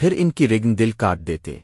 پھر ان کی رگن دل کاٹ دیتے۔